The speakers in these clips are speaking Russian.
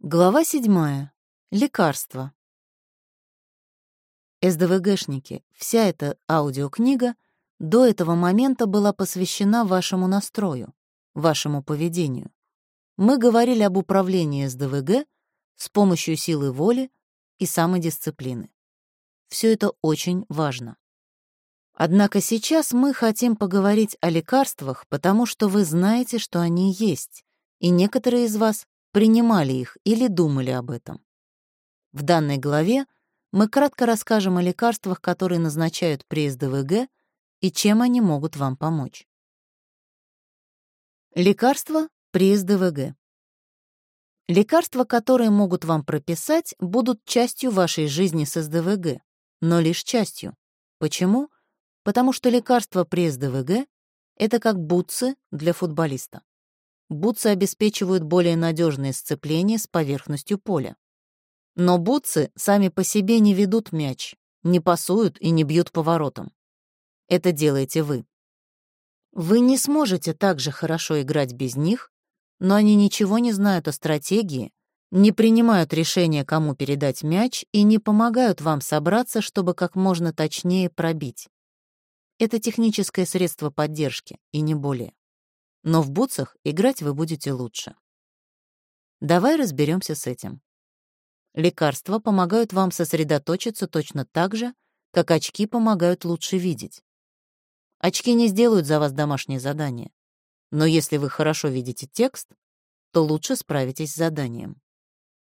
Глава седьмая. Лекарства. СДВГшники, вся эта аудиокнига до этого момента была посвящена вашему настрою, вашему поведению. Мы говорили об управлении СДВГ с помощью силы воли и самодисциплины. Все это очень важно. Однако сейчас мы хотим поговорить о лекарствах, потому что вы знаете, что они есть, и некоторые из вас принимали их или думали об этом. В данной главе мы кратко расскажем о лекарствах, которые назначают при СДВГ и чем они могут вам помочь. Лекарства при СДВГ. Лекарства, которые могут вам прописать, будут частью вашей жизни с СДВГ, но лишь частью. Почему? Потому что лекарства при СДВГ — это как бутсы для футболиста бутсы обеспечивают более надежное сцепление с поверхностью поля. Но бутсы сами по себе не ведут мяч, не пасуют и не бьют поворотом. Это делаете вы. Вы не сможете так же хорошо играть без них, но они ничего не знают о стратегии, не принимают решения, кому передать мяч, и не помогают вам собраться, чтобы как можно точнее пробить. Это техническое средство поддержки, и не более но в бутсах играть вы будете лучше. Давай разберемся с этим. Лекарства помогают вам сосредоточиться точно так же, как очки помогают лучше видеть. Очки не сделают за вас домашнее задание, но если вы хорошо видите текст, то лучше справитесь с заданием.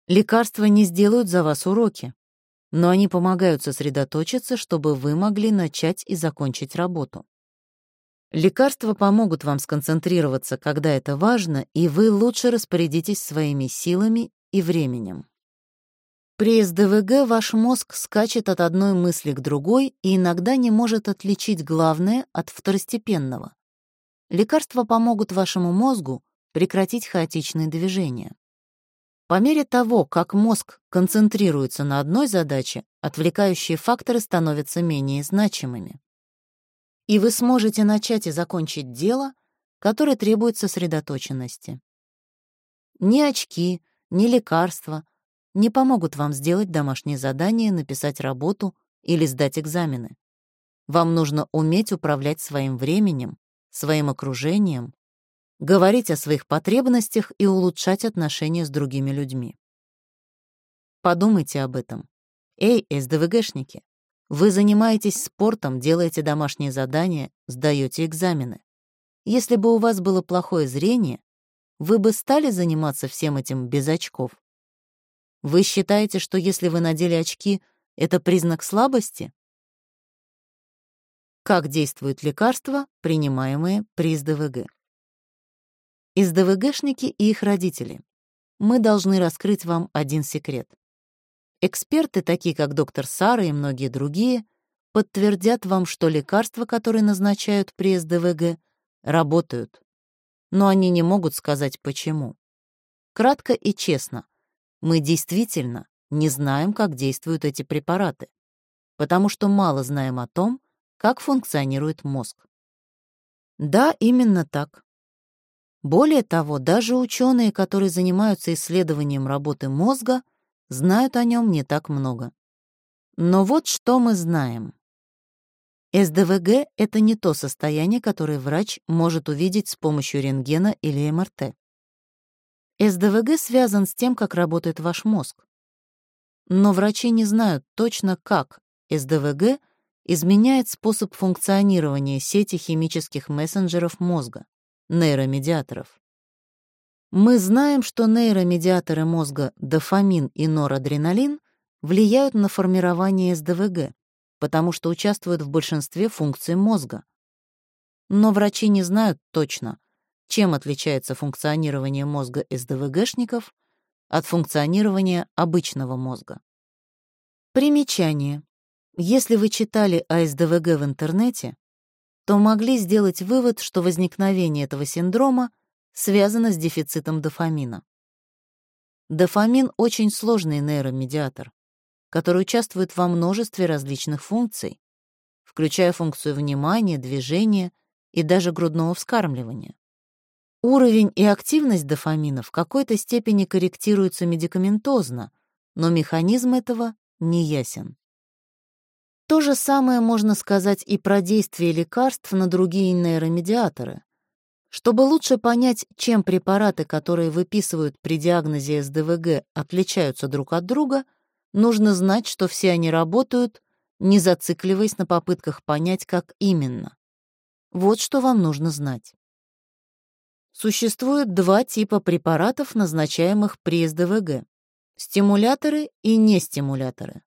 Лекарства не сделают за вас уроки, но они помогают сосредоточиться, чтобы вы могли начать и закончить работу. Лекарства помогут вам сконцентрироваться, когда это важно, и вы лучше распорядитесь своими силами и временем. При СДВГ ваш мозг скачет от одной мысли к другой и иногда не может отличить главное от второстепенного. Лекарства помогут вашему мозгу прекратить хаотичные движения. По мере того, как мозг концентрируется на одной задаче, отвлекающие факторы становятся менее значимыми и вы сможете начать и закончить дело, которое требует сосредоточенности. Ни очки, ни лекарства не помогут вам сделать домашнее задание, написать работу или сдать экзамены. Вам нужно уметь управлять своим временем, своим окружением, говорить о своих потребностях и улучшать отношения с другими людьми. Подумайте об этом. Эй, СДВГшники, вы занимаетесь спортом, делаете домашние задания, сдаете экзамены. Если бы у вас было плохое зрение, вы бы стали заниматься всем этим без очков. Вы считаете, что если вы надели очки, это признак слабости? Как действуют лекарства, принимаемые при СДВГ? СДВГшники и их родители. Мы должны раскрыть вам один секрет. Эксперты, такие как доктор Сара и многие другие, подтвердят вам, что лекарства, которые назначают при СДВГ, работают. Но они не могут сказать почему. Кратко и честно, мы действительно не знаем, как действуют эти препараты, потому что мало знаем о том, как функционирует мозг. Да, именно так. Более того, даже ученые, которые занимаются исследованием работы мозга, знают о нем не так много. Но вот что мы знаем. СДВГ — это не то состояние, которое врач может увидеть с помощью рентгена или МРТ. СДВГ связан с тем, как работает ваш мозг. Но врачи не знают точно, как СДВГ изменяет способ функционирования сети химических мессенджеров мозга, нейромедиаторов. Мы знаем, что нейромедиаторы мозга дофамин и норадреналин влияют на формирование СДВГ, потому что участвуют в большинстве функций мозга. Но врачи не знают точно, чем отличается функционирование мозга СДВГшников от функционирования обычного мозга. Примечание. Если вы читали о СДВГ в интернете, то могли сделать вывод, что возникновение этого синдрома — связано с дефицитом дофамина. Дофамин — очень сложный нейромедиатор, который участвует во множестве различных функций, включая функцию внимания, движения и даже грудного вскармливания. Уровень и активность дофамина в какой-то степени корректируются медикаментозно, но механизм этого не ясен. То же самое можно сказать и про действие лекарств на другие нейромедиаторы. Чтобы лучше понять, чем препараты, которые выписывают при диагнозе СДВГ, отличаются друг от друга, нужно знать, что все они работают, не зацикливаясь на попытках понять, как именно. Вот что вам нужно знать. Существует два типа препаратов, назначаемых при СДВГ — стимуляторы и нестимуляторы.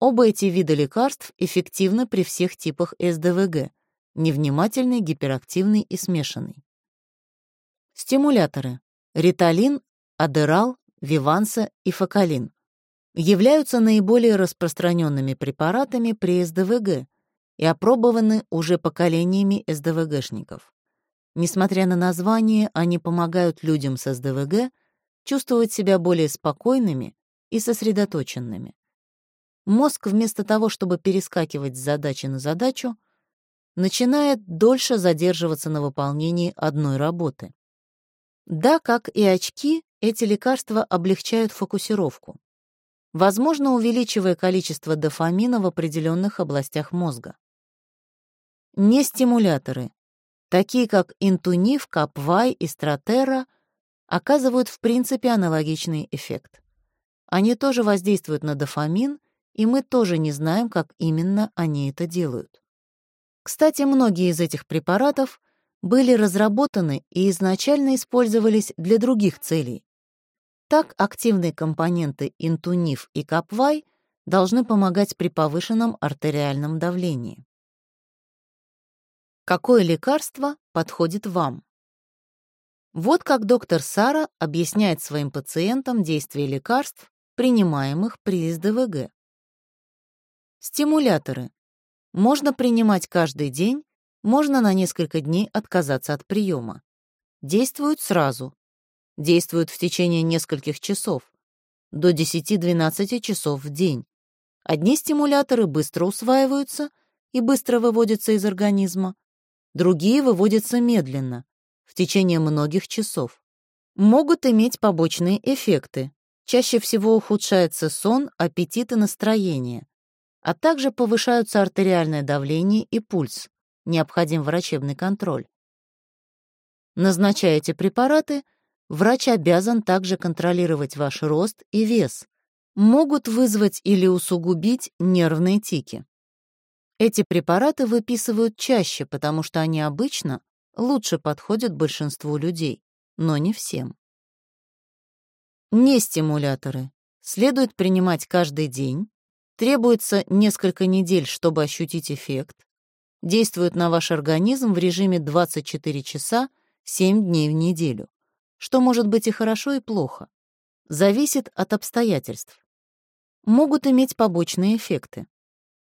Оба эти вида лекарств эффективны при всех типах СДВГ — невнимательный, гиперактивный и смешанный. Стимуляторы — риталин, адерал, виванса и фокалин — являются наиболее распространенными препаратами при СДВГ и опробованы уже поколениями СДВГшников. Несмотря на название, они помогают людям с СДВГ чувствовать себя более спокойными и сосредоточенными. Мозг вместо того, чтобы перескакивать с задачи на задачу, начинает дольше задерживаться на выполнении одной работы. Да, как и очки, эти лекарства облегчают фокусировку, возможно, увеличивая количество дофамина в определенных областях мозга. Не стимуляторы, такие как интунив, капвай и стратера, оказывают в принципе аналогичный эффект. Они тоже воздействуют на дофамин и мы тоже не знаем, как именно они это делают. Кстати, многие из этих препаратов были разработаны и изначально использовались для других целей. Так, активные компоненты интунив и капвай должны помогать при повышенном артериальном давлении. Какое лекарство подходит вам? Вот как доктор Сара объясняет своим пациентам действие лекарств, принимаемых при СДВГ. Стимуляторы. Можно принимать каждый день, можно на несколько дней отказаться от приема. Действуют сразу. Действуют в течение нескольких часов. До 10-12 часов в день. Одни стимуляторы быстро усваиваются и быстро выводятся из организма, другие выводятся медленно, в течение многих часов. Могут иметь побочные эффекты. Чаще всего ухудшается сон, аппетит и настроение а также повышаются артериальное давление и пульс. Необходим врачебный контроль. Назначая эти препараты, врач обязан также контролировать ваш рост и вес. Могут вызвать или усугубить нервные тики. Эти препараты выписывают чаще, потому что они обычно лучше подходят большинству людей, но не всем. Не стимуляторы следует принимать каждый день, Требуется несколько недель, чтобы ощутить эффект. Действует на ваш организм в режиме 24 часа 7 дней в неделю, что может быть и хорошо, и плохо. Зависит от обстоятельств. Могут иметь побочные эффекты.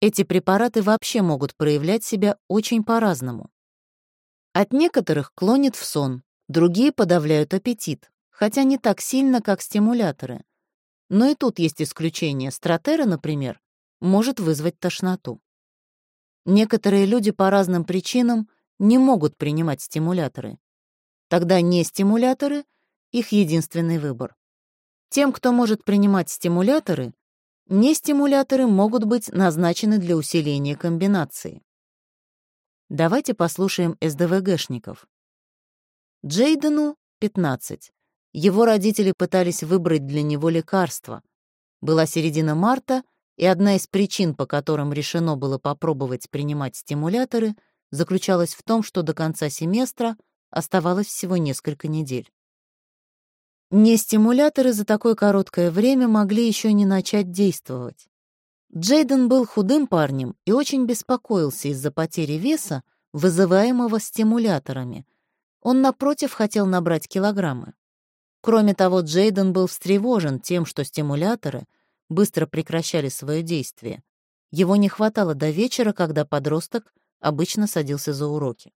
Эти препараты вообще могут проявлять себя очень по-разному. От некоторых клонит в сон, другие подавляют аппетит, хотя не так сильно, как стимуляторы, но и тут есть исключение. Стратера, например, может вызвать тошноту. Некоторые люди по разным причинам не могут принимать стимуляторы. Тогда не стимуляторы — их единственный выбор. Тем, кто может принимать стимуляторы, не стимуляторы могут быть назначены для усиления комбинации. Давайте послушаем СДВГшников. Джейдену — 15. Его родители пытались выбрать для него лекарство. Была середина марта, и одна из причин, по которым решено было попробовать принимать стимуляторы, заключалась в том, что до конца семестра оставалось всего несколько недель. Не стимуляторы за такое короткое время могли еще не начать действовать. Джейден был худым парнем и очень беспокоился из-за потери веса, вызываемого стимуляторами. Он, напротив, хотел набрать килограммы. Кроме того, Джейден был встревожен тем, что стимуляторы быстро прекращали свое действие. Его не хватало до вечера, когда подросток обычно садился за уроки.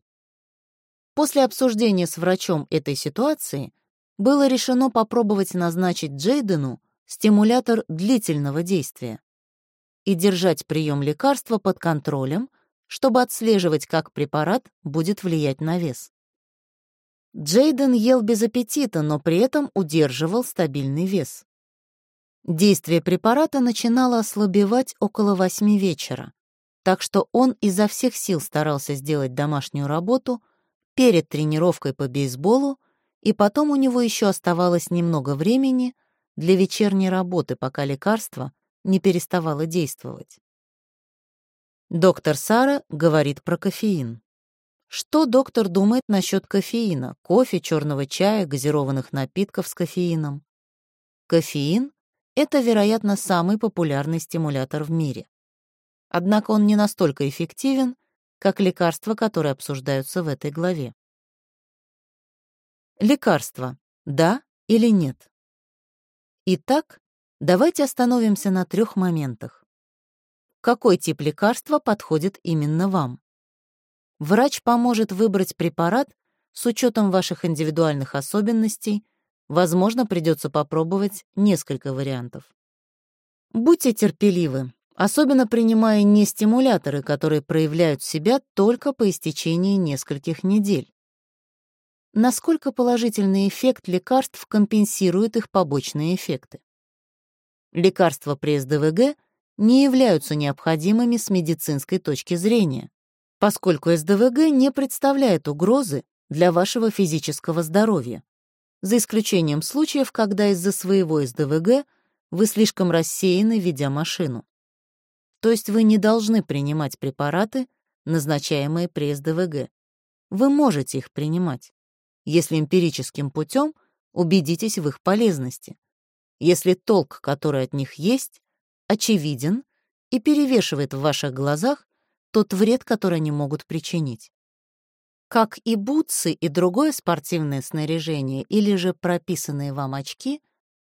После обсуждения с врачом этой ситуации было решено попробовать назначить Джейдену стимулятор длительного действия и держать прием лекарства под контролем, чтобы отслеживать, как препарат будет влиять на вес. Джейден ел без аппетита, но при этом удерживал стабильный вес. Действие препарата начинало ослабевать около восьми вечера, так что он изо всех сил старался сделать домашнюю работу перед тренировкой по бейсболу, и потом у него еще оставалось немного времени для вечерней работы, пока лекарство не переставало действовать. Доктор Сара говорит про кофеин. Что доктор думает насчет кофеина, кофе, черного чая, газированных напитков с кофеином? Кофеин — это, вероятно, самый популярный стимулятор в мире. Однако он не настолько эффективен, как лекарства, которые обсуждаются в этой главе. Лекарства. Да или нет? Итак, давайте остановимся на трех моментах. Какой тип лекарства подходит именно вам? Врач поможет выбрать препарат с учетом ваших индивидуальных особенностей, возможно, придется попробовать несколько вариантов. Будьте терпеливы, особенно принимая не стимуляторы, которые проявляют себя только по истечении нескольких недель. Насколько положительный эффект лекарств компенсирует их побочные эффекты? Лекарства при СДВГ не являются необходимыми с медицинской точки зрения, поскольку СДВГ не представляет угрозы для вашего физического здоровья, за исключением случаев, когда из-за своего СДВГ вы слишком рассеяны, ведя машину. То есть вы не должны принимать препараты, назначаемые при СДВГ. Вы можете их принимать, если эмпирическим путем убедитесь в их полезности, если толк, который от них есть, очевиден и перевешивает в ваших глазах тот вред, который они могут причинить. Как и бутсы и другое спортивное снаряжение или же прописанные вам очки,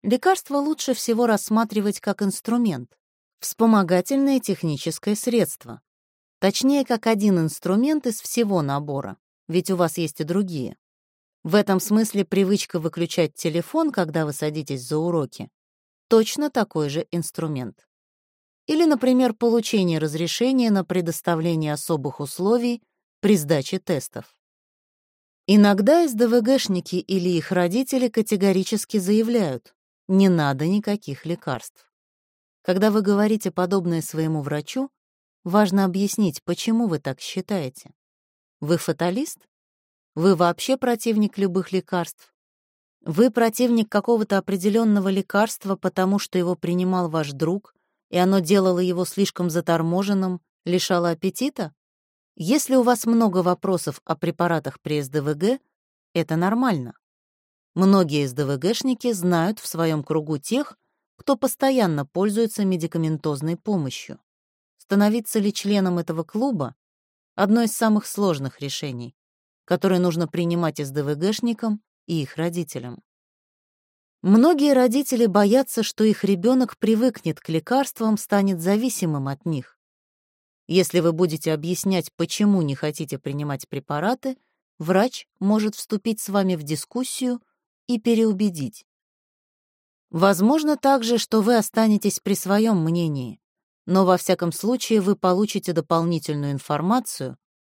лекарство лучше всего рассматривать как инструмент, вспомогательное техническое средство. Точнее, как один инструмент из всего набора, ведь у вас есть и другие. В этом смысле привычка выключать телефон, когда вы садитесь за уроки, точно такой же инструмент. Или, например, получение разрешения на предоставление особых условий при сдаче тестов. Иногда СДВГшники или их родители категорически заявляют, не надо никаких лекарств. Когда вы говорите подобное своему врачу, важно объяснить, почему вы так считаете. Вы фаталист? Вы вообще противник любых лекарств? Вы противник какого-то определенного лекарства, потому что его принимал ваш друг и оно делало его слишком заторможенным, лишало аппетита? Если у вас много вопросов о препаратах при СДВГ, это нормально. Многие СДВГшники знают в своем кругу тех, кто постоянно пользуется медикаментозной помощью. Становиться ли членом этого клуба — одно из самых сложных решений, которое нужно принимать СДВГшникам и их родителям. Многие родители боятся, что их ребенок привыкнет к лекарствам, станет зависимым от них. Если вы будете объяснять, почему не хотите принимать препараты, врач может вступить с вами в дискуссию и переубедить. Возможно также, что вы останетесь при своем мнении, но во всяком случае вы получите дополнительную информацию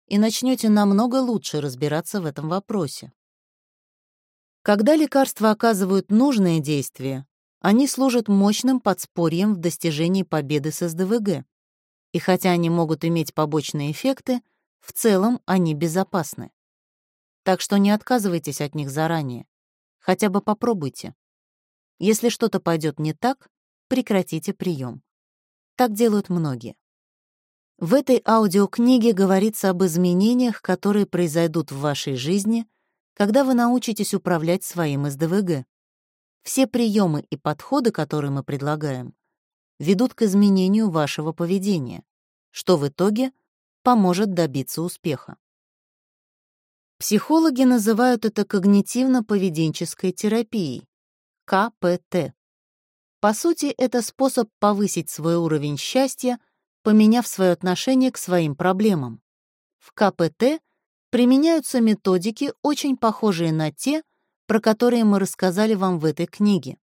и начнете намного лучше разбираться в этом вопросе. Когда лекарства оказывают нужное действие, они служат мощным подспорьем в достижении победы с СДВГ. И хотя они могут иметь побочные эффекты, в целом они безопасны. Так что не отказывайтесь от них заранее. Хотя бы попробуйте. Если что-то пойдет не так, прекратите прием. Так делают многие. В этой аудиокниге говорится об изменениях, которые произойдут в вашей жизни когда вы научитесь управлять своим СДВГ. Все приемы и подходы, которые мы предлагаем, ведут к изменению вашего поведения, что в итоге поможет добиться успеха. Психологи называют это когнитивно-поведенческой терапией, КПТ. По сути, это способ повысить свой уровень счастья, поменяв свое отношение к своим проблемам. В КПТ применяются методики, очень похожие на те, про которые мы рассказали вам в этой книге.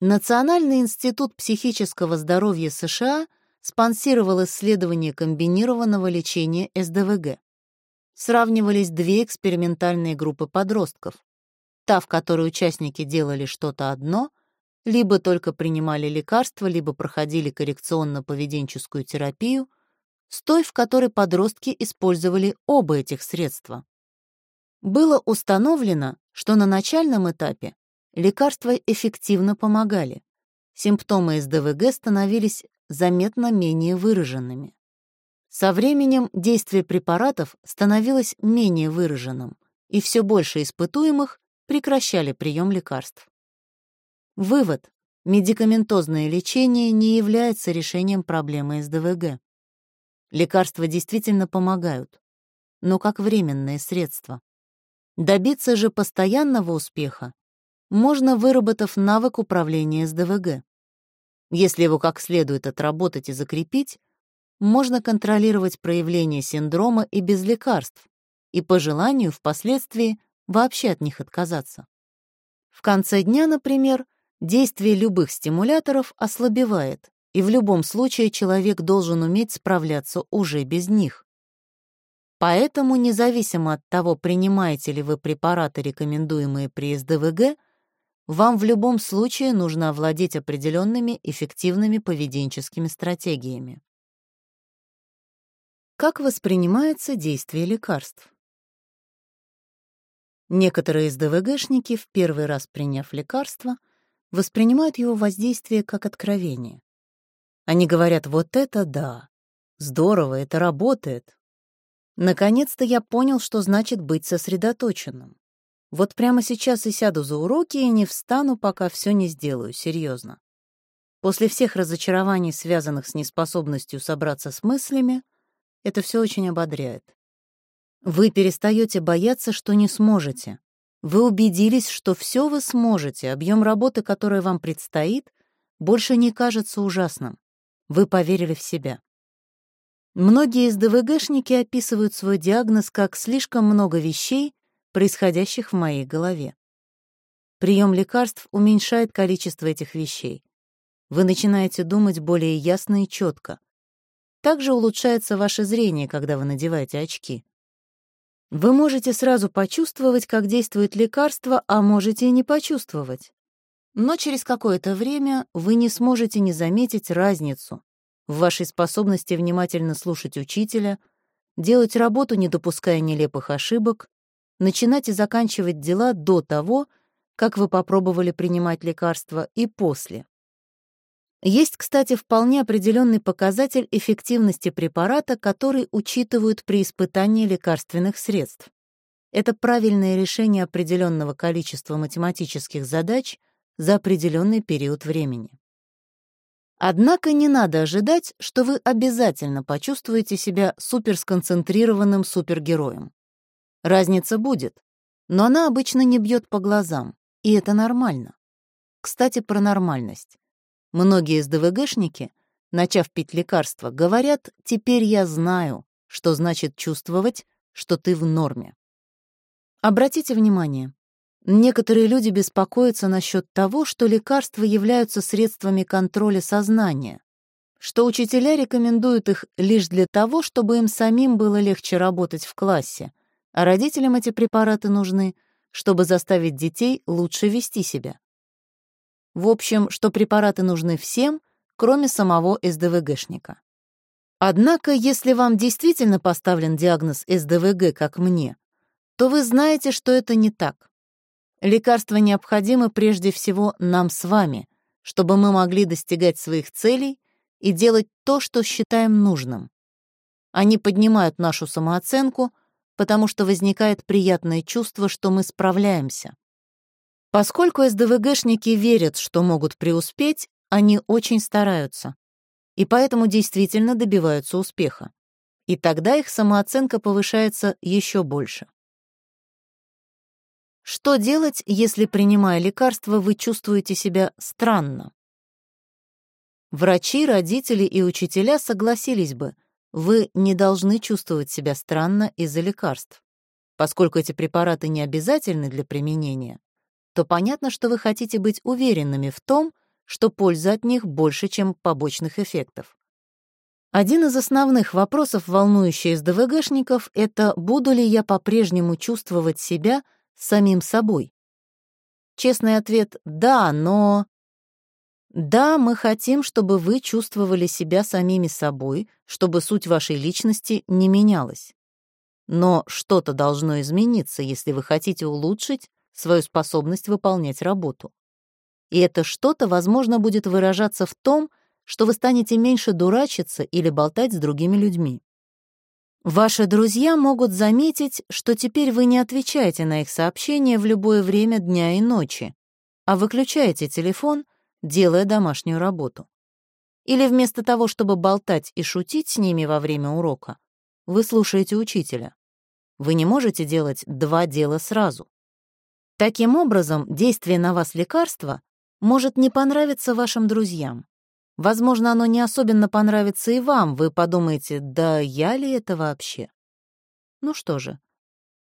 Национальный институт психического здоровья США спонсировал исследование комбинированного лечения СДВГ. сравнивались две экспериментальные группы подростков. Та, в которой участники делали что-то одно, либо только принимали лекарства, либо проходили коррекционно-поведенческую терапию, с той, в которой подростки использовали оба этих средства. Было установлено, что на начальном этапе лекарства эффективно помогали. Симптомы СДВГ становились заметно менее выраженными. Со временем действие препаратов становилось менее выраженным, и все больше испытуемых прекращали прием лекарств. Вывод. Медикаментозное лечение не является решением проблемы СДВГ. Лекарства действительно помогают, но как временное средство. Добиться же постоянного успеха можно, выработав навык управления СДВГ. Если его как следует отработать и закрепить, можно контролировать проявление синдрома и без лекарств, и по желанию впоследствии вообще от них отказаться. В конце дня, например, действие любых стимуляторов ослабевает, и в любом случае человек должен уметь справляться уже без них. Поэтому, независимо от того, принимаете ли вы препараты, рекомендуемые при СДВГ, вам в любом случае нужно овладеть определенными эффективными поведенческими стратегиями. Как воспринимается действие лекарств? Некоторые СДВГшники, в первый раз приняв лекарство, воспринимают его воздействие как откровение. Они говорят «вот это да! Здорово, это работает!» Наконец-то я понял, что значит быть сосредоточенным. Вот прямо сейчас и сяду за уроки и не встану, пока все не сделаю, серьезно. После всех разочарований, связанных с неспособностью собраться с мыслями, это все очень ободряет. Вы перестаете бояться, что не сможете. Вы убедились, что все вы сможете, объем работы, который вам предстоит, больше не кажется ужасным. Вы поверили в себя. Многие из ДВГшники описывают свой диагноз как слишком много вещей, происходящих в моей голове. Прием лекарств уменьшает количество этих вещей. Вы начинаете думать более ясно и четко. Также улучшается ваше зрение, когда вы надеваете очки. Вы можете сразу почувствовать, как действует лекарство, а можете и не почувствовать. Но через какое-то время вы не сможете не заметить разницу в вашей способности внимательно слушать учителя, делать работу, не допуская нелепых ошибок, начинать и заканчивать дела до того, как вы попробовали принимать лекарства, и после. Есть, кстати, вполне определенный показатель эффективности препарата, который учитывают при испытании лекарственных средств. Это правильное решение определенного количества математических задач за определенный период времени. Однако не надо ожидать, что вы обязательно почувствуете себя суперсконцентрированным супергероем. Разница будет, но она обычно не бьет по глазам, и это нормально. Кстати, про нормальность. Многие СДВГшники, начав пить лекарства, говорят «теперь я знаю», что значит чувствовать, что ты в норме. Обратите внимание, некоторые люди беспокоятся насчет того, что лекарства являются средствами контроля сознания, что учителя рекомендуют их лишь для того, чтобы им самим было легче работать в классе, а родителям эти препараты нужны, чтобы заставить детей лучше вести себя. В общем, что препараты нужны всем, кроме самого СДВГшника. Однако, если вам действительно поставлен диагноз СДВГ, как мне, то вы знаете, что это не так. Лекарства необходимы прежде всего нам с вами, чтобы мы могли достигать своих целей и делать то, что считаем нужным. Они поднимают нашу самооценку, потому что возникает приятное чувство, что мы справляемся. Поскольку СДВГшники верят, что могут преуспеть, они очень стараются. И поэтому действительно добиваются успеха. И тогда их самооценка повышается еще больше. Что делать, если, принимая лекарства, вы чувствуете себя странно? Врачи, родители и учителя согласились бы, вы не должны чувствовать себя странно из-за лекарств. Поскольку эти препараты не обязательны для применения, то понятно, что вы хотите быть уверенными в том, что польза от них больше, чем побочных эффектов. Один из основных вопросов, волнующих СДВГшников, это буду ли я по-прежнему чувствовать себя самим собой. Честный ответ — да, но... Да, мы хотим, чтобы вы чувствовали себя самими собой, чтобы суть вашей личности не менялась. Но что-то должно измениться, если вы хотите улучшить свою способность выполнять работу. И это что-то, возможно, будет выражаться в том, что вы станете меньше дурачиться или болтать с другими людьми. Ваши друзья могут заметить, что теперь вы не отвечаете на их сообщения в любое время дня и ночи, а выключаете телефон, делая домашнюю работу. Или вместо того, чтобы болтать и шутить с ними во время урока, вы слушаете учителя. Вы не можете делать два дела сразу. Таким образом, действие на вас лекарства может не понравиться вашим друзьям. Возможно, оно не особенно понравится и вам, вы подумаете, да я ли это вообще? Ну что же,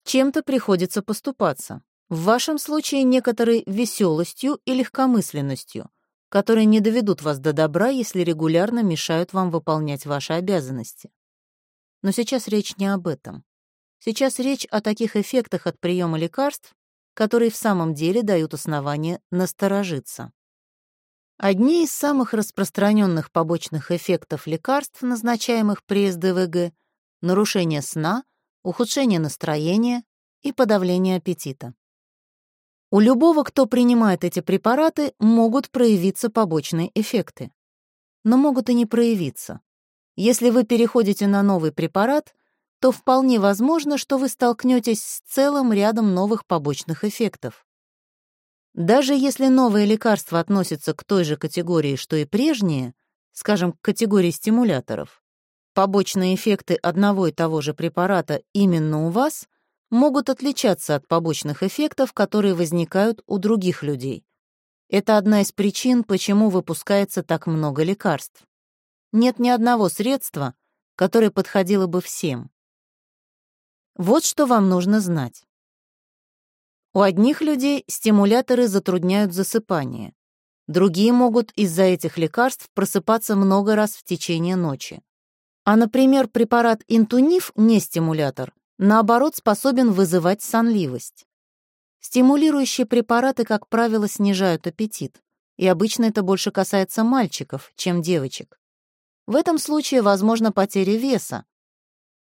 чем-то приходится поступаться. В вашем случае некоторой веселостью и легкомысленностью, которые не доведут вас до добра, если регулярно мешают вам выполнять ваши обязанности. Но сейчас речь не об этом. Сейчас речь о таких эффектах от приема лекарств, которые в самом деле дают основание насторожиться. Одни из самых распространенных побочных эффектов лекарств, назначаемых при СДВГ, нарушение сна, ухудшение настроения и подавление аппетита. У любого, кто принимает эти препараты, могут проявиться побочные эффекты. Но могут и не проявиться. Если вы переходите на новый препарат, то вполне возможно, что вы столкнетесь с целым рядом новых побочных эффектов. Даже если новое лекарство относится к той же категории, что и прежние, скажем, к категории стимуляторов, побочные эффекты одного и того же препарата именно у вас могут отличаться от побочных эффектов, которые возникают у других людей. Это одна из причин, почему выпускается так много лекарств. Нет ни одного средства, которое подходило бы всем. Вот что вам нужно знать. У одних людей стимуляторы затрудняют засыпание. Другие могут из-за этих лекарств просыпаться много раз в течение ночи. А, например, препарат интуниф, не стимулятор, наоборот, способен вызывать сонливость. Стимулирующие препараты, как правило, снижают аппетит, и обычно это больше касается мальчиков, чем девочек. В этом случае возможна потеря веса.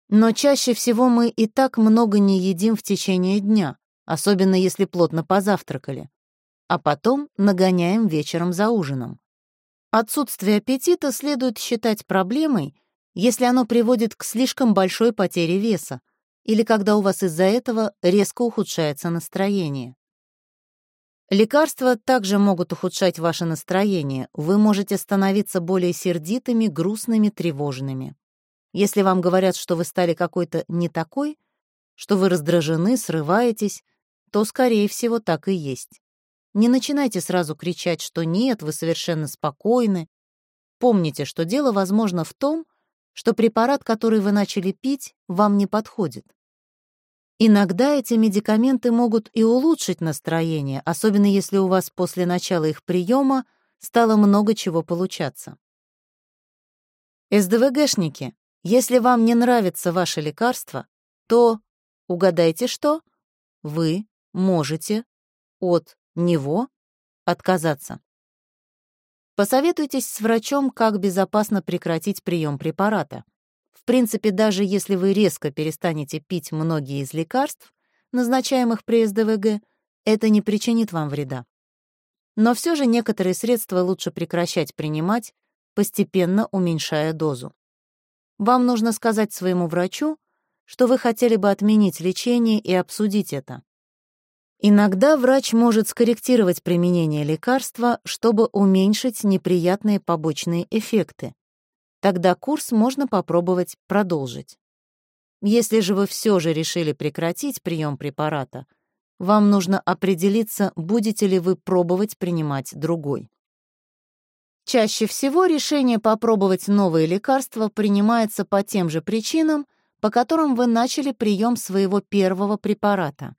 Но чаще всего мы и так много не едим в течение дня, особенно если плотно позавтракали, а потом нагоняем вечером за ужином. Отсутствие аппетита следует считать проблемой, если оно приводит к слишком большой потере веса или когда у вас из-за этого резко ухудшается настроение. Лекарства также могут ухудшать ваше настроение. Вы можете становиться более сердитыми, грустными, тревожными. Если вам говорят, что вы стали какой-то не такой, что вы раздражены, срываетесь, то, скорее всего, так и есть. Не начинайте сразу кричать, что нет, вы совершенно спокойны. Помните, что дело, возможно, в том, что препарат, который вы начали пить, вам не подходит. Иногда эти медикаменты могут и улучшить настроение, особенно если у вас после начала их приема стало много чего получаться. СДВГшники, если вам не нравится ваше лекарство, то, угадайте что, вы можете от него отказаться. Посоветуйтесь с врачом, как безопасно прекратить прием препарата. В принципе, даже если вы резко перестанете пить многие из лекарств, назначаемых при СДВГ, это не причинит вам вреда. Но все же некоторые средства лучше прекращать принимать, постепенно уменьшая дозу. Вам нужно сказать своему врачу, что вы хотели бы отменить лечение и обсудить это. Иногда врач может скорректировать применение лекарства, чтобы уменьшить неприятные побочные эффекты. Тогда курс можно попробовать продолжить. Если же вы все же решили прекратить прием препарата, вам нужно определиться, будете ли вы пробовать принимать другой. Чаще всего решение попробовать новые лекарства принимается по тем же причинам, по которым вы начали прием своего первого препарата.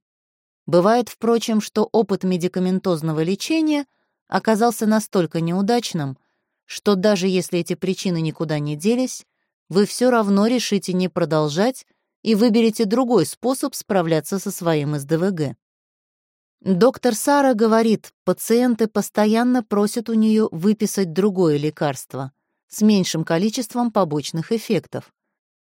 Бывает, впрочем, что опыт медикаментозного лечения оказался настолько неудачным, что даже если эти причины никуда не делись, вы все равно решите не продолжать и выберете другой способ справляться со своим СДВГ. Доктор Сара говорит, пациенты постоянно просят у нее выписать другое лекарство с меньшим количеством побочных эффектов.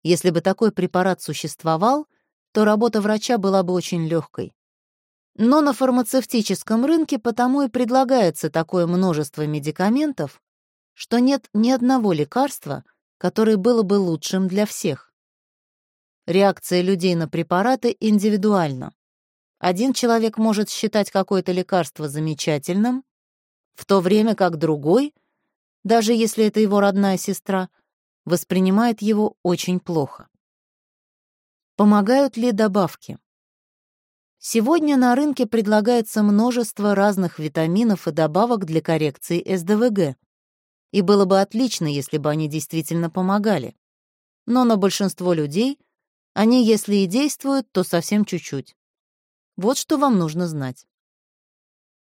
Если бы такой препарат существовал, то работа врача была бы очень легкой. Но на фармацевтическом рынке потому и предлагается такое множество медикаментов, что нет ни одного лекарства, которое было бы лучшим для всех. Реакция людей на препараты индивидуальна. Один человек может считать какое-то лекарство замечательным, в то время как другой, даже если это его родная сестра, воспринимает его очень плохо. Помогают ли добавки? Сегодня на рынке предлагается множество разных витаминов и добавок для коррекции СДВГ. И было бы отлично, если бы они действительно помогали. Но на большинство людей они, если и действуют, то совсем чуть-чуть. Вот что вам нужно знать.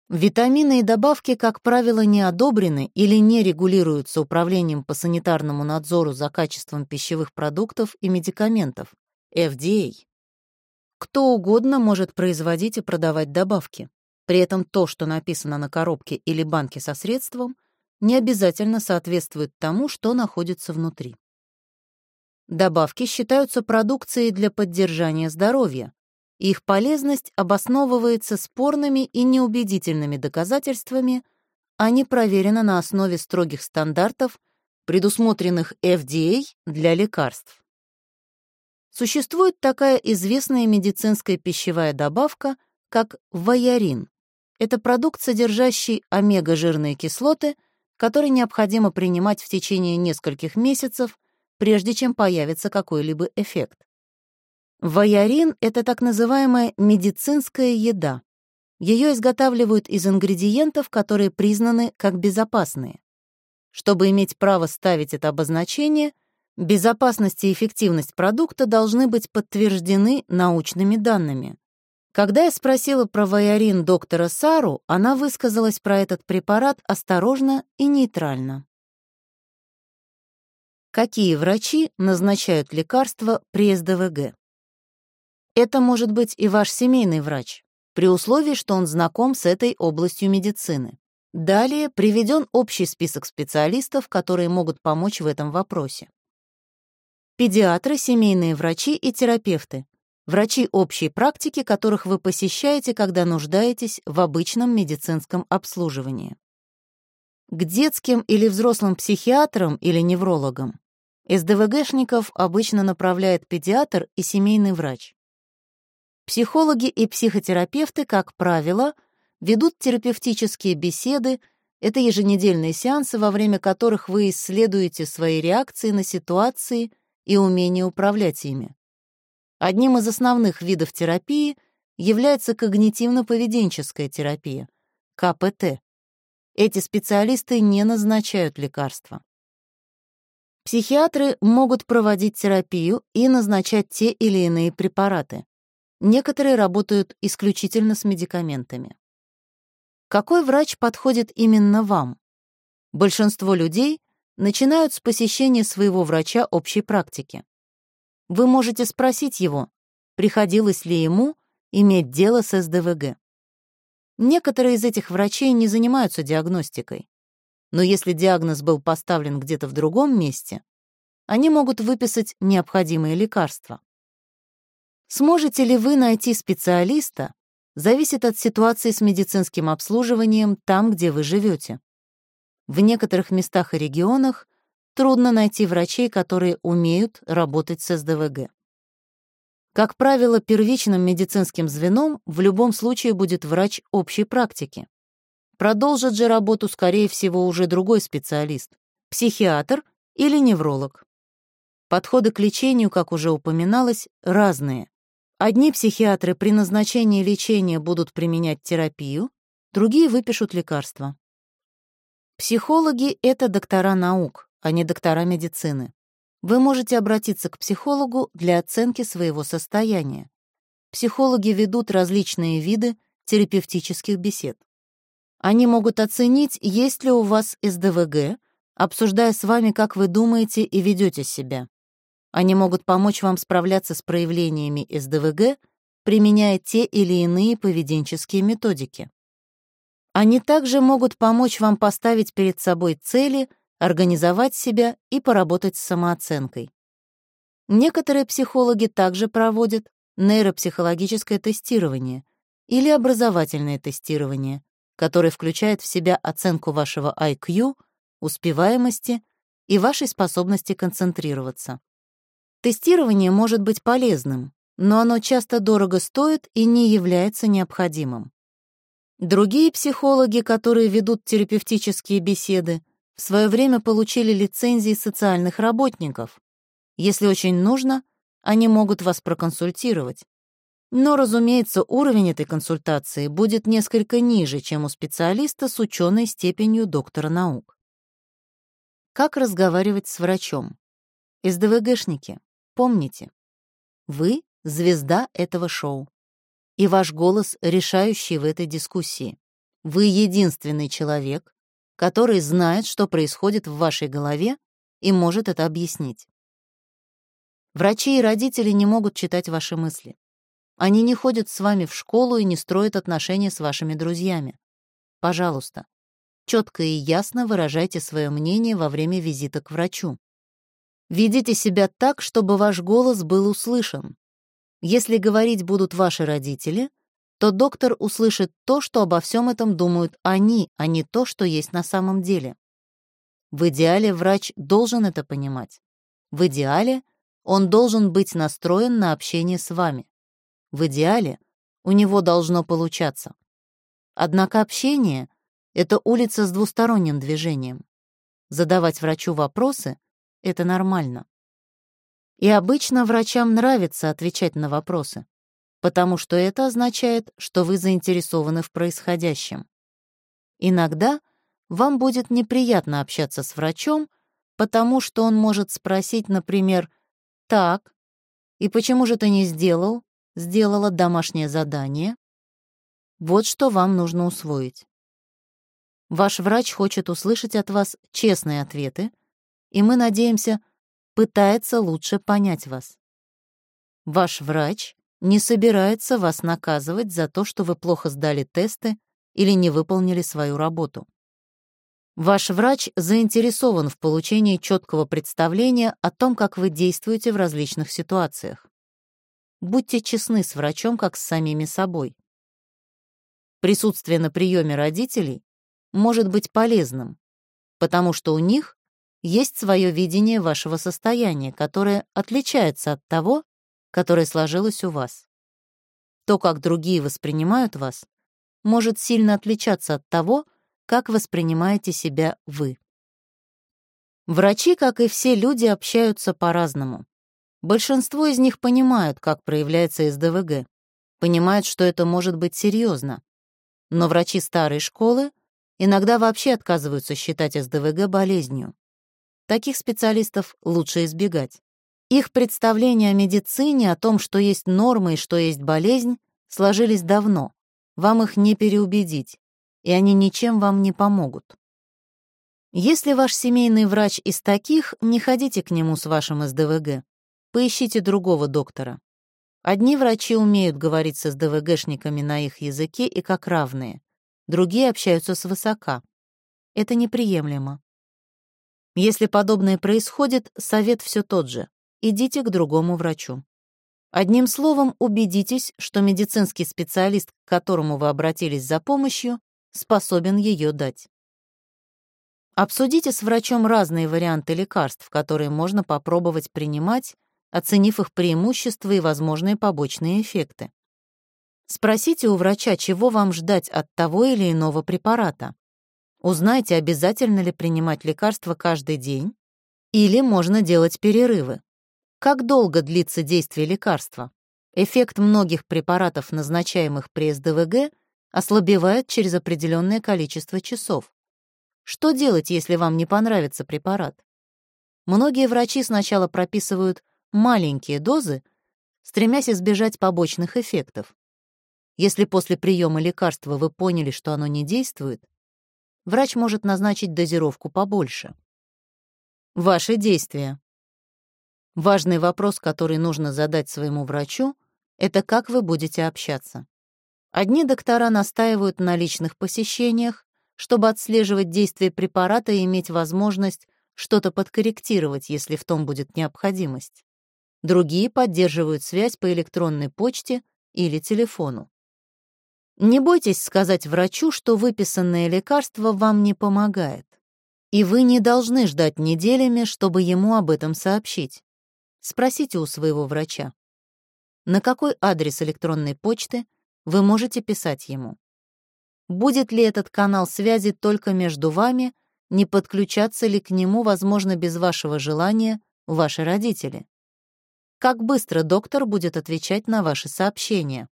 Витамины и добавки, как правило, не одобрены или не регулируются Управлением по санитарному надзору за качеством пищевых продуктов и медикаментов, FDA. Кто угодно может производить и продавать добавки. При этом то, что написано на коробке или банке со средством, не обязательно соответствует тому, что находится внутри. Добавки считаются продукцией для поддержания здоровья, их полезность обосновывается спорными и неубедительными доказательствами, а не проверена на основе строгих стандартов, предусмотренных FDA для лекарств. Существует такая известная медицинская пищевая добавка, как ваярин. Это продукт, содержащий омега-жирные кислоты, которые необходимо принимать в течение нескольких месяцев, прежде чем появится какой-либо эффект. Ваярин — это так называемая медицинская еда. Ее изготавливают из ингредиентов, которые признаны как безопасные. Чтобы иметь право ставить это обозначение, безопасность и эффективность продукта должны быть подтверждены научными данными. Когда я спросила про ваярин доктора Сару, она высказалась про этот препарат осторожно и нейтрально. Какие врачи назначают лекарства при СДВГ? Это может быть и ваш семейный врач, при условии, что он знаком с этой областью медицины. Далее приведен общий список специалистов, которые могут помочь в этом вопросе. Педиатры, семейные врачи и терапевты. Врачи общей практики, которых вы посещаете, когда нуждаетесь в обычном медицинском обслуживании. К детским или взрослым психиатрам или неврологам СДВГшников обычно направляет педиатр и семейный врач. Психологи и психотерапевты, как правило, ведут терапевтические беседы, это еженедельные сеансы, во время которых вы исследуете свои реакции на ситуации и умение управлять ими. Одним из основных видов терапии является когнитивно-поведенческая терапия, КПТ. Эти специалисты не назначают лекарства. Психиатры могут проводить терапию и назначать те или иные препараты. Некоторые работают исключительно с медикаментами. Какой врач подходит именно вам? Большинство людей начинают с посещения своего врача общей практики. Вы можете спросить его, приходилось ли ему иметь дело с СДВГ. Некоторые из этих врачей не занимаются диагностикой. Но если диагноз был поставлен где-то в другом месте, они могут выписать необходимые лекарства. Сможете ли вы найти специалиста, зависит от ситуации с медицинским обслуживанием там, где вы живете. В некоторых местах и регионах трудно найти врачей, которые умеют работать с СДВГ. Как правило, первичным медицинским звеном в любом случае будет врач общей практики. Продолжит же работу, скорее всего, уже другой специалист — психиатр или невролог. Подходы к лечению, как уже упоминалось, разные. Одни психиатры при назначении лечения будут применять терапию, другие выпишут лекарства. Психологи — это доктора наук, а не доктора медицины. Вы можете обратиться к психологу для оценки своего состояния. Психологи ведут различные виды терапевтических бесед. Они могут оценить, есть ли у вас СДВГ, обсуждая с вами, как вы думаете и ведете себя. Они могут помочь вам справляться с проявлениями СДВГ, применяя те или иные поведенческие методики. Они также могут помочь вам поставить перед собой цели, организовать себя и поработать с самооценкой. Некоторые психологи также проводят нейропсихологическое тестирование или образовательное тестирование, которое включает в себя оценку вашего IQ, успеваемости и вашей способности концентрироваться. Тестирование может быть полезным, но оно часто дорого стоит и не является необходимым. Другие психологи, которые ведут терапевтические беседы, в свое время получили лицензии социальных работников. Если очень нужно, они могут вас проконсультировать. Но, разумеется, уровень этой консультации будет несколько ниже, чем у специалиста с ученой степенью доктора наук. Как разговаривать с врачом? СДВГшники, помните, вы — звезда этого шоу и ваш голос решающий в этой дискуссии. Вы единственный человек, который знает, что происходит в вашей голове и может это объяснить. Врачи и родители не могут читать ваши мысли. Они не ходят с вами в школу и не строят отношения с вашими друзьями. Пожалуйста, четко и ясно выражайте свое мнение во время визита к врачу. Ведите себя так, чтобы ваш голос был услышан, если говорить будут ваши родители, то доктор услышит то, что обо всем этом думают они, а не то, что есть на самом деле. В идеале врач должен это понимать. В идеале он должен быть настроен на общение с вами. В идеале у него должно получаться. Однако общение — это улица с двусторонним движением. Задавать врачу вопросы — это нормально. И обычно врачам нравится отвечать на вопросы, потому что это означает, что вы заинтересованы в происходящем. Иногда вам будет неприятно общаться с врачом, потому что он может спросить, например, «Так, и почему же ты не сделал, сделала домашнее задание?» Вот что вам нужно усвоить. Ваш врач хочет услышать от вас честные ответы, и мы надеемся, пытается лучше понять вас. Ваш врач не собирается вас наказывать за то, что вы плохо сдали тесты или не выполнили свою работу. Ваш врач заинтересован в получении четкого представления о том, как вы действуете в различных ситуациях. Будьте честны с врачом, как с самими собой. Присутствие на приеме родителей может быть полезным, потому что у них есть свое видение вашего состояния, которое отличается от того, которое сложилось у вас. То, как другие воспринимают вас, может сильно отличаться от того, как воспринимаете себя вы. Врачи, как и все люди, общаются по-разному. Большинство из них понимают, как проявляется СДВГ, понимают, что это может быть серьезно. Но врачи старой школы иногда вообще отказываются считать СДВГ болезнью. Таких специалистов лучше избегать. Их представления о медицине, о том, что есть нормы и что есть болезнь, сложились давно. Вам их не переубедить, и они ничем вам не помогут. Если ваш семейный врач из таких, не ходите к нему с вашим СДВГ. Поищите другого доктора. Одни врачи умеют говорить с СДВГшниками на их языке и как равные, другие общаются свысока. Это неприемлемо. Если подобное происходит, совет все тот же. Идите к другому врачу. Одним словом, убедитесь, что медицинский специалист, к которому вы обратились за помощью, способен ее дать. Обсудите с врачом разные варианты лекарств, которые можно попробовать принимать, оценив их преимущества и возможные побочные эффекты. Спросите у врача, чего вам ждать от того или иного препарата. Узнайте, обязательно ли принимать лекарства каждый день или можно делать перерывы. Как долго длится действие лекарства? Эффект многих препаратов, назначаемых при СДВГ, ослабевает через определенное количество часов. Что делать, если вам не понравится препарат? Многие врачи сначала прописывают маленькие дозы, стремясь избежать побочных эффектов. Если после приема лекарства вы поняли, что оно не действует, врач может назначить дозировку побольше. Ваши действия. Важный вопрос, который нужно задать своему врачу, это как вы будете общаться. Одни доктора настаивают на личных посещениях, чтобы отслеживать действие препарата и иметь возможность что-то подкорректировать, если в том будет необходимость. Другие поддерживают связь по электронной почте или телефону. Не бойтесь сказать врачу, что выписанное лекарство вам не помогает. И вы не должны ждать неделями, чтобы ему об этом сообщить. Спросите у своего врача. На какой адрес электронной почты вы можете писать ему? Будет ли этот канал связи только между вами, не подключаться ли к нему, возможно, без вашего желания, ваши родители? Как быстро доктор будет отвечать на ваши сообщения?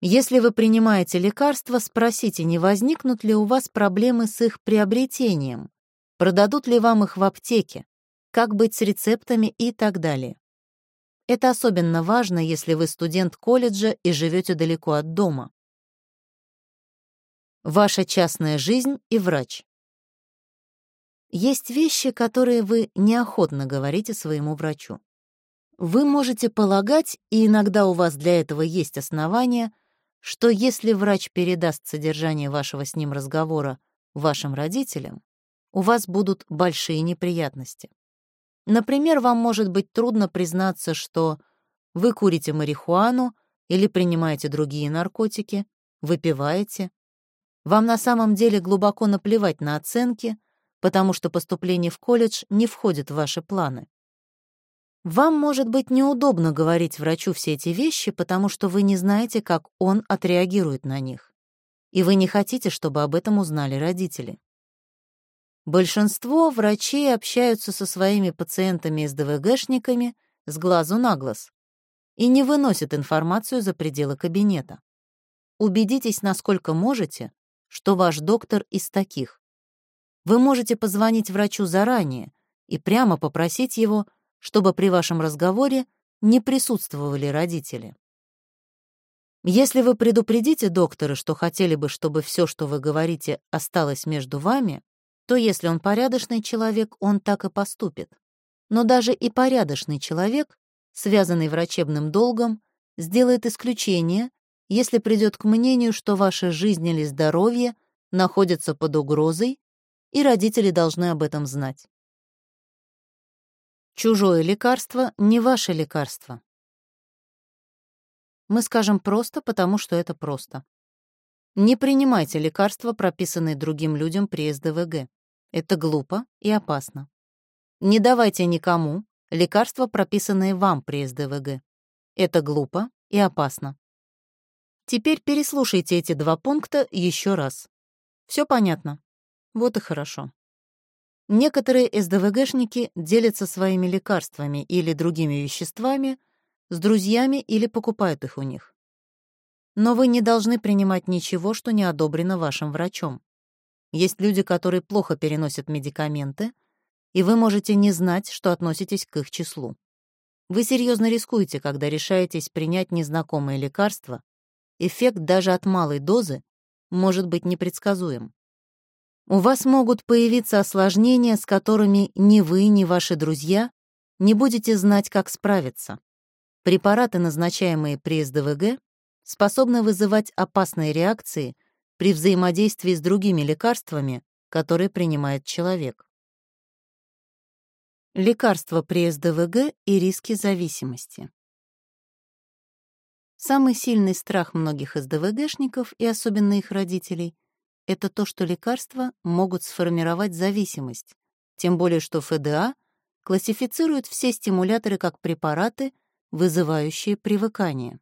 Если вы принимаете лекарства, спросите, не возникнут ли у вас проблемы с их приобретением, продадут ли вам их в аптеке, как быть с рецептами и так далее. Это особенно важно, если вы студент колледжа и живете далеко от дома. Ваша частная жизнь и врач. Есть вещи, которые вы неохотно говорите своему врачу. Вы можете полагать, и иногда у вас для этого есть основания, что если врач передаст содержание вашего с ним разговора вашим родителям, у вас будут большие неприятности. Например, вам может быть трудно признаться, что вы курите марихуану или принимаете другие наркотики, выпиваете. Вам на самом деле глубоко наплевать на оценки, потому что поступление в колледж не входит в ваши планы. Вам может быть неудобно говорить врачу все эти вещи, потому что вы не знаете, как он отреагирует на них. И вы не хотите, чтобы об этом узнали родители. Большинство врачей общаются со своими пациентами с ДВГшниками с глазу на глаз и не выносят информацию за пределы кабинета. Убедитесь, насколько можете, что ваш доктор из таких. Вы можете позвонить врачу заранее и прямо попросить его, чтобы при вашем разговоре не присутствовали родители. Если вы предупредите доктора, что хотели бы, чтобы все, что вы говорите, осталось между вами, то если он порядочный человек, он так и поступит. Но даже и порядочный человек, связанный врачебным долгом, сделает исключение, если придет к мнению, что ваша жизнь или здоровье находятся под угрозой, и родители должны об этом знать. Чужое лекарство — не ваше лекарство. Мы скажем просто, потому что это просто. Не принимайте лекарства, прописанные другим людям при СДВГ. Это глупо и опасно. Не давайте никому лекарства, прописанные вам при СДВГ. Это глупо и опасно. Теперь переслушайте эти два пункта еще раз. Все понятно? Вот и хорошо. Некоторые СДВГшники делятся своими лекарствами или другими веществами с друзьями или покупают их у них. Но вы не должны принимать ничего, что не одобрено вашим врачом. Есть люди, которые плохо переносят медикаменты, и вы можете не знать, что относитесь к их числу. Вы серьезно рискуете, когда решаетесь принять незнакомое лекарство. Эффект даже от малой дозы может быть непредсказуем. У вас могут появиться осложнения, с которыми ни вы, ни ваши друзья не будете знать, как справиться. Препараты, назначаемые при СДВГ, способны вызывать опасные реакции – при взаимодействии с другими лекарствами, которые принимает человек. Лекарства при СДВГ и риски зависимости. Самый сильный страх многих СДВГшников и особенно их родителей — это то, что лекарства могут сформировать зависимость, тем более что ФДА классифицирует все стимуляторы как препараты, вызывающие привыкание.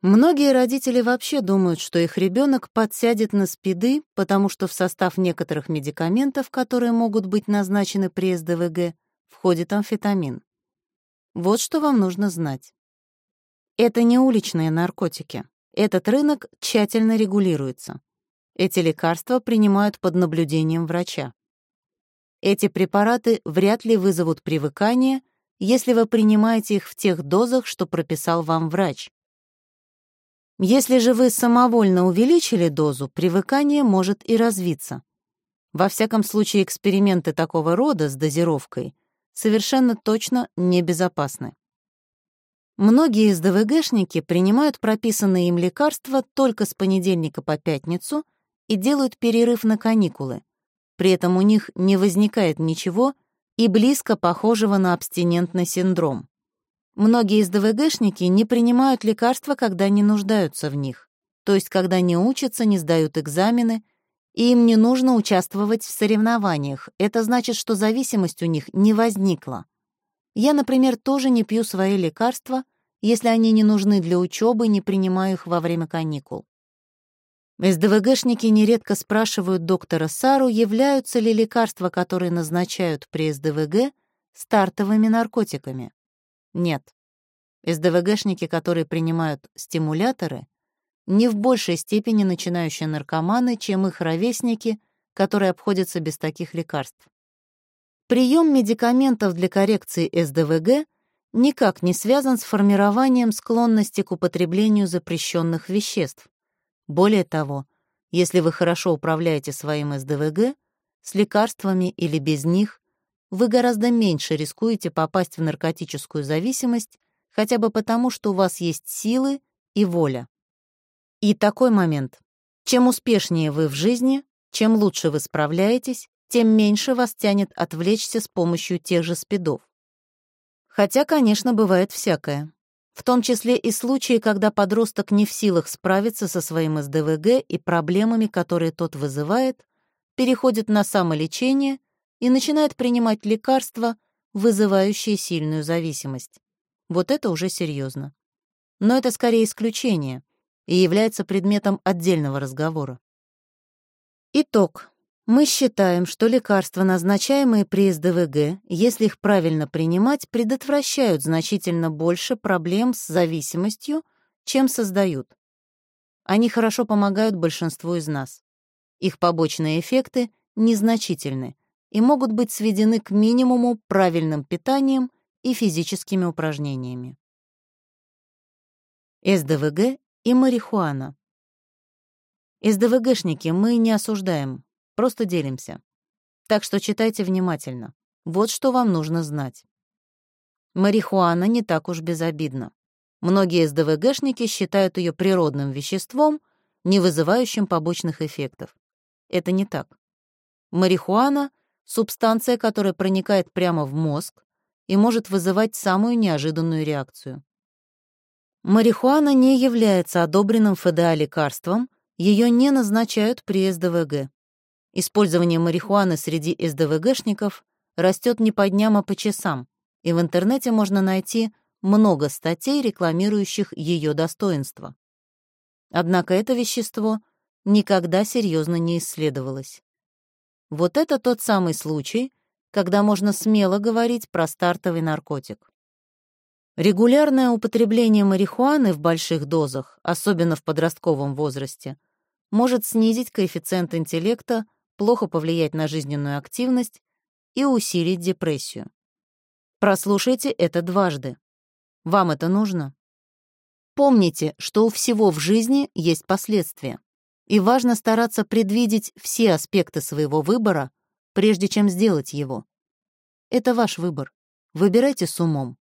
Многие родители вообще думают, что их ребенок подсядет на спиды, потому что в состав некоторых медикаментов, которые могут быть назначены при СДВГ, входит амфетамин. Вот что вам нужно знать. Это не уличные наркотики. Этот рынок тщательно регулируется. Эти лекарства принимают под наблюдением врача. Эти препараты вряд ли вызовут привыкание, если вы принимаете их в тех дозах, что прописал вам врач. Если же вы самовольно увеличили дозу, привыкание может и развиться. Во всяком случае, эксперименты такого рода с дозировкой совершенно точно небезопасны. Многие СДВГшники принимают прописанные им лекарства только с понедельника по пятницу и делают перерыв на каникулы. При этом у них не возникает ничего и близко похожего на абстинентный синдром. Многие СДВГшники не принимают лекарства, когда не нуждаются в них, то есть когда не учатся, не сдают экзамены, и им не нужно участвовать в соревнованиях. Это значит, что зависимость у них не возникла. Я, например, тоже не пью свои лекарства, если они не нужны для учебы, не принимаю их во время каникул. СДВГшники нередко спрашивают доктора Сару, являются ли лекарства, которые назначают при СДВГ, стартовыми наркотиками. Нет. СДВГшники, которые принимают стимуляторы, не в большей степени начинающие наркоманы, чем их ровесники, которые обходятся без таких лекарств. Прием медикаментов для коррекции СДВГ никак не связан с формированием склонности к употреблению запрещенных веществ. Более того, если вы хорошо управляете своим СДВГ, с лекарствами или без них, вы гораздо меньше рискуете попасть в наркотическую зависимость, хотя бы потому, что у вас есть силы и воля. И такой момент. Чем успешнее вы в жизни, чем лучше вы справляетесь, тем меньше вас тянет отвлечься с помощью тех же спидов. Хотя, конечно, бывает всякое. В том числе и случаи, когда подросток не в силах справиться со своим СДВГ и проблемами, которые тот вызывает, переходит на самолечение и начинает принимать лекарства, вызывающие сильную зависимость. Вот это уже серьезно. Но это скорее исключение и является предметом отдельного разговора. Итог. Мы считаем, что лекарства, назначаемые при СДВГ, если их правильно принимать, предотвращают значительно больше проблем с зависимостью, чем создают. Они хорошо помогают большинству из нас. Их побочные эффекты незначительны и могут быть сведены к минимуму правильным питанием и физическими упражнениями. СДВГ и марихуана. СДВГшники мы не осуждаем, Просто делимся. Так что читайте внимательно. Вот что вам нужно знать. Марихуана не так уж безобидна. Многие СДВГшники считают ее природным веществом, не вызывающим побочных эффектов. Это не так. Марихуана — субстанция, которая проникает прямо в мозг и может вызывать самую неожиданную реакцию. Марихуана не является одобренным ФДА лекарством, ее не назначают при СДВГ. Использование марихуаны среди СДВГшников растет не по дням, а по часам, и в интернете можно найти много статей, рекламирующих ее достоинства. Однако это вещество никогда серьезно не исследовалось. Вот это тот самый случай, когда можно смело говорить про стартовый наркотик. Регулярное употребление марихуаны в больших дозах, особенно в подростковом возрасте, может снизить коэффициент интеллекта плохо повлиять на жизненную активность и усилить депрессию. Прослушайте это дважды. Вам это нужно? Помните, что у всего в жизни есть последствия, и важно стараться предвидеть все аспекты своего выбора, прежде чем сделать его. Это ваш выбор. Выбирайте с умом.